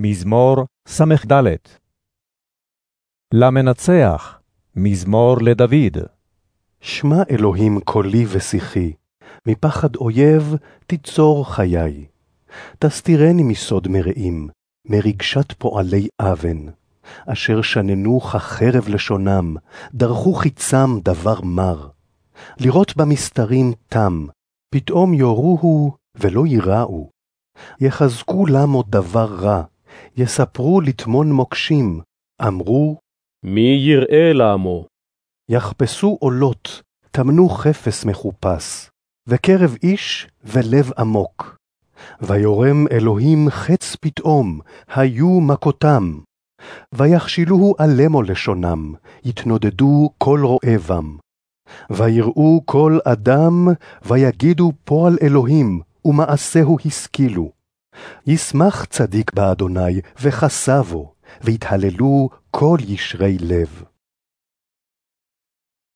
מזמור ס"ד. למנצח, מזמור לדוד. שמע אלוהים קולי ושיחי, מפחד אויב תיצור חיי. תסתירני מסוד מרעים, מרגשת פועלי אוון, אשר שננו כחרב לשונם, דרכו חיצם דבר מר. לראות במסתרים תם, פתאום יורוהו ולא ייראו. יחזקו למו דבר רע, יספרו לטמון מוקשים, אמרו, מי יראה לעמו? יחפשו עולות, טמנו חפש מחופש, וקרב איש ולב עמוק. ויורם אלוהים חץ פתאום, היו מכותם. ויכשילוהו עלמו לשונם, יתנודדו כל רועבם. ויראו כל אדם, ויגידו פועל אלוהים, ומעשהו השכילו. ישמח צדיק באדוני, וחסבו, ויתהללו כל ישרי לב.